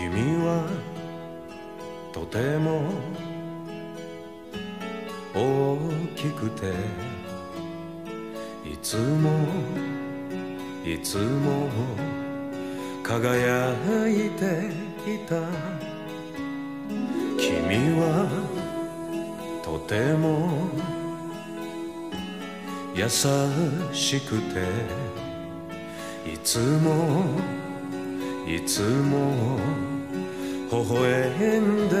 君はとても大きくていつもいつも輝いていた。君はとても優しくていつもいつも微笑んで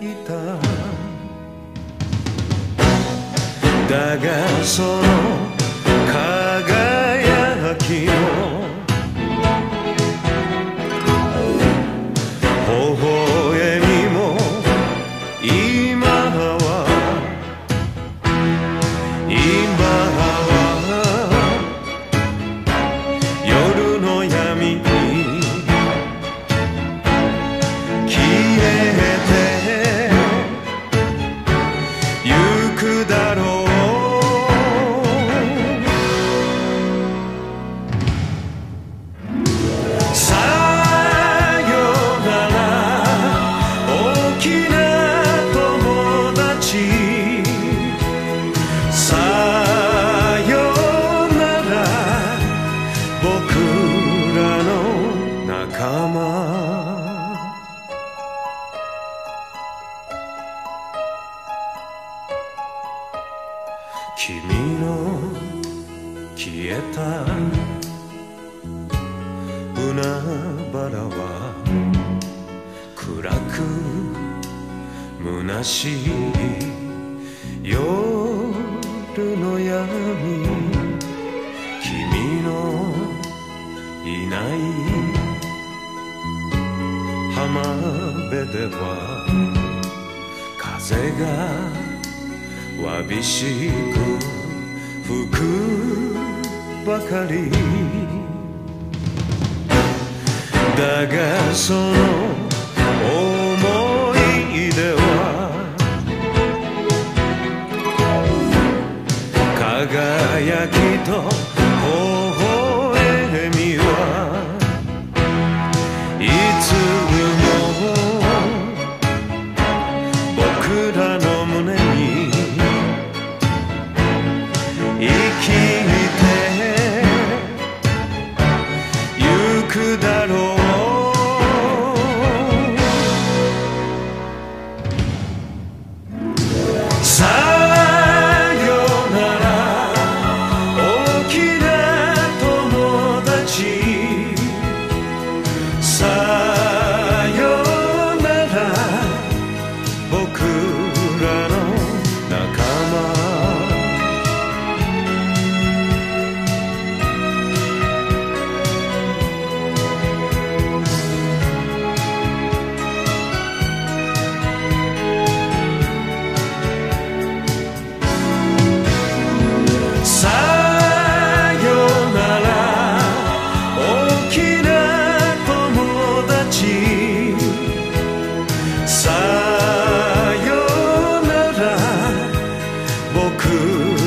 いた。だがその輝きをゆくだろう君の消えた海原は暗く虚しい夜の闇君のいない浜辺では風がわびしく吹くばかり。だがその思い出は輝きとさよなら。大きな友達。could.